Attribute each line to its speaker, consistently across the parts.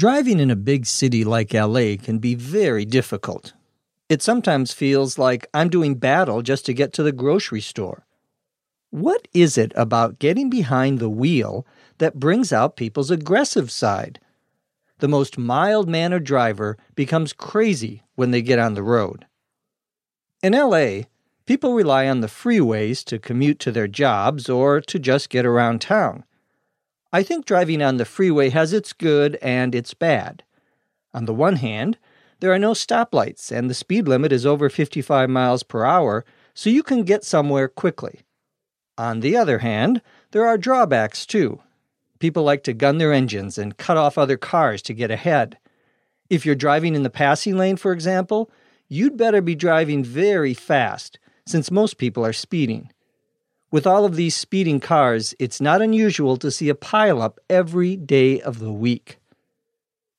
Speaker 1: Driving in a big city like LA can be very difficult. It sometimes feels like I'm doing battle just to get to the grocery store. What is it about getting behind the wheel that brings out people's aggressive side? The most mild mannered driver becomes crazy when they get on the road. In LA, people rely on the freeways to commute to their jobs or to just get around town. I think driving on the freeway has its good and its bad. On the one hand, there are no stoplights and the speed limit is over 55 miles per hour, so you can get somewhere quickly. On the other hand, there are drawbacks too. People like to gun their engines and cut off other cars to get ahead. If you're driving in the passing lane, for example, you'd better be driving very fast, since most people are speeding. With all of these speeding cars, it's not unusual to see a pileup every day of the week.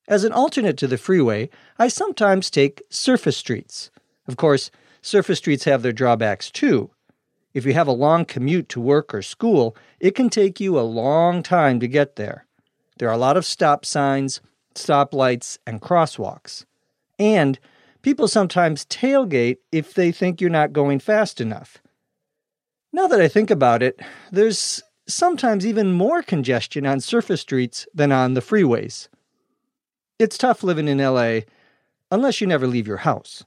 Speaker 1: As an alternate to the freeway, I sometimes take surface streets. Of course, surface streets have their drawbacks too. If you have a long commute to work or school, it can take you a long time to get there. There are a lot of stop signs, stoplights, and crosswalks. And people sometimes tailgate if they think you're not going fast enough. Now that I think about it, there's sometimes even more congestion on surface streets than on the freeways. It's tough living in LA unless you never leave your house.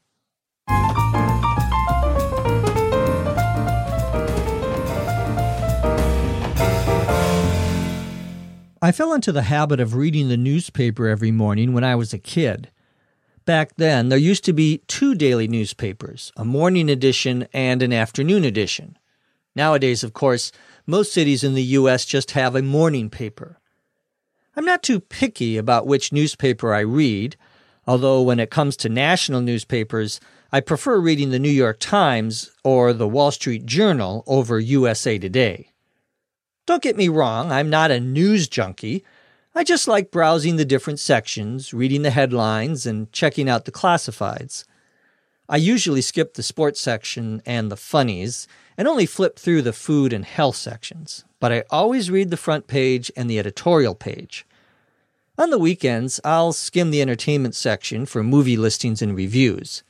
Speaker 1: I fell into the habit of reading the newspaper every morning when I was a kid. Back then, there used to be two daily newspapers, a morning edition and an afternoon edition. Nowadays, of course, most cities in the U.S. just have a morning paper. I'm not too picky about which newspaper I read, although when it comes to national newspapers, I prefer reading the New York Times or the Wall Street Journal over USA Today. Don't get me wrong, I'm not a news junkie. I just like browsing the different sections, reading the headlines, and checking out the classifieds. I usually skip the sports section and the funnies and only flip through the food and health sections, but I always read the front page and the editorial page. On the weekends, I'll skim the entertainment section for movie listings and reviews.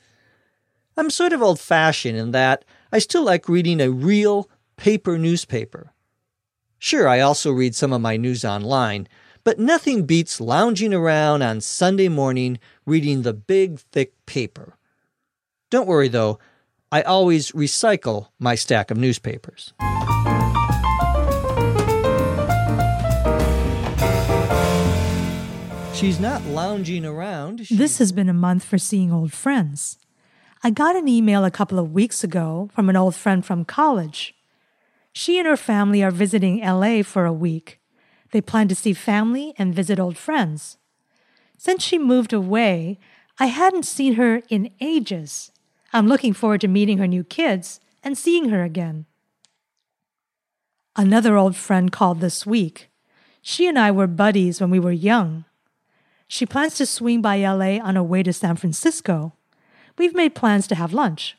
Speaker 1: I'm sort of old fashioned in that I still like reading a real paper newspaper. Sure, I also read some of my news online, but nothing beats lounging around on Sunday morning reading the big, thick paper. Don't worry though, I always recycle my stack of newspapers. She's not lounging around.
Speaker 2: This has been a month for seeing old friends. I got an email a couple of weeks ago from an old friend from college. She and her family are visiting LA for a week. They plan to see family and visit old friends. Since she moved away, I hadn't seen her in ages. I'm looking forward to meeting her new kids and seeing her again. Another old friend called this week. She and I were buddies when we were young. She plans to swing by LA on her way to San Francisco. We've made plans to have lunch.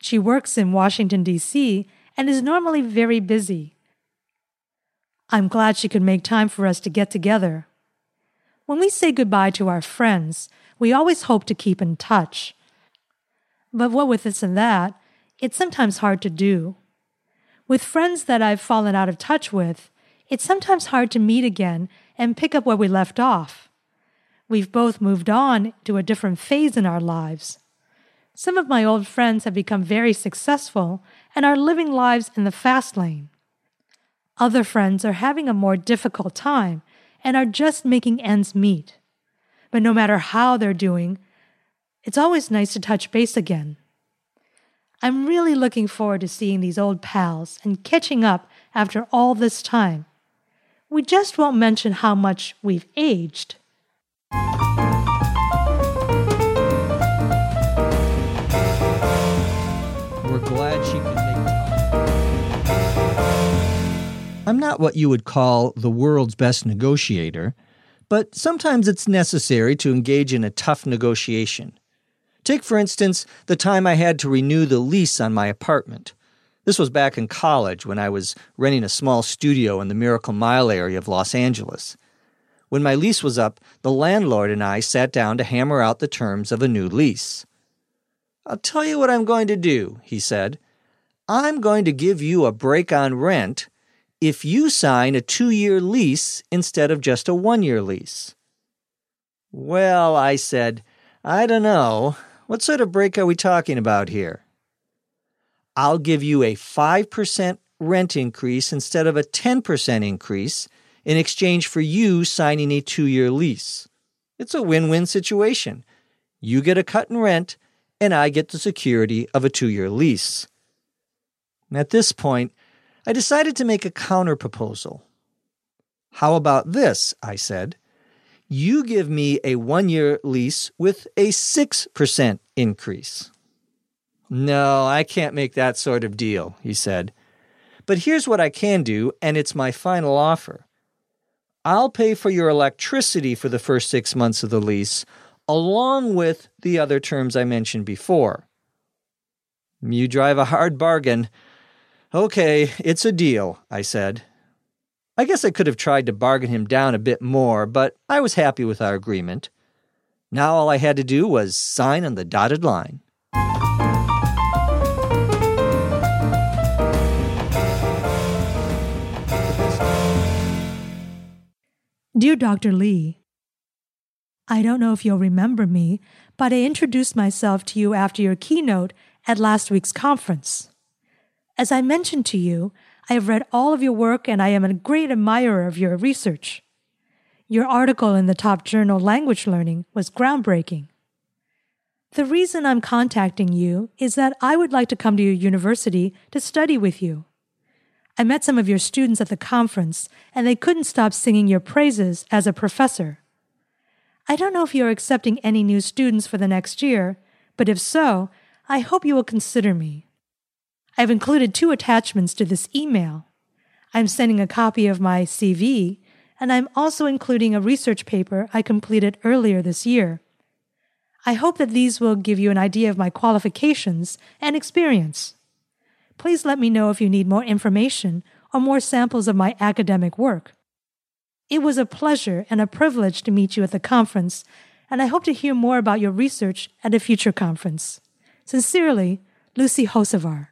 Speaker 2: She works in Washington, D.C., and is normally very busy. I'm glad she could make time for us to get together. When we say goodbye to our friends, we always hope to keep in touch. But what with this and that, it's sometimes hard to do. With friends that I've fallen out of touch with, it's sometimes hard to meet again and pick up where we left off. We've both moved on to a different phase in our lives. Some of my old friends have become very successful and are living lives in the fast lane. Other friends are having a more difficult time and are just making ends meet. But no matter how they're doing, it's always nice to touch base again. I'm really looking forward to seeing these old pals and catching up after all this time. We just won't mention how much we've aged.
Speaker 1: We're glad she could make time. I'm not what you would call the world's best negotiator, but sometimes it's necessary to engage in a tough negotiation. Take, for instance, the time I had to renew the lease on my apartment. This was back in college when I was renting a small studio in the Miracle Mile area of Los Angeles. When my lease was up, the landlord and I sat down to hammer out the terms of a new lease. I'll tell you what I'm going to do, he said. I'm going to give you a break on rent if you sign a two year lease instead of just a one year lease. Well, I said, I don't know. What sort of break are we talking about here? I'll give you a 5% rent increase instead of a 10% increase in exchange for you signing a two year lease. It's a win win situation. You get a cut in rent, and I get the security of a two year lease. At this point, I decided to make a counter proposal. How about this? I said. You give me a one year lease with a 6% increase. No, I can't make that sort of deal, he said. But here's what I can do, and it's my final offer. I'll pay for your electricity for the first six months of the lease, along with the other terms I mentioned before. You drive a hard bargain. Okay, it's a deal, I said. I guess I could have tried to bargain him down a bit more, but I was happy with our agreement. Now all I had to do was sign on the dotted line.
Speaker 2: Dear Dr. Lee, I don't know if you'll remember me, but I introduced myself to you after your keynote at last week's conference. As I mentioned to you, I have read all of your work and I am a great admirer of your research. Your article in the top journal Language Learning was groundbreaking. The reason I'm contacting you is that I would like to come to your university to study with you. I met some of your students at the conference, and they couldn't stop singing your praises as a professor. I don't know if you are accepting any new students for the next year, but if so, I hope you will consider me. I've included two attachments to this email. I'm sending a copy of my CV, and I'm also including a research paper I completed earlier this year. I hope that these will give you an idea of my qualifications and experience please let me know if you need more information or more samples of my academic work. It was a pleasure and a privilege to meet you at the conference, and I hope to hear more about your research at a future conference. Sincerely, Lucy Hocevar.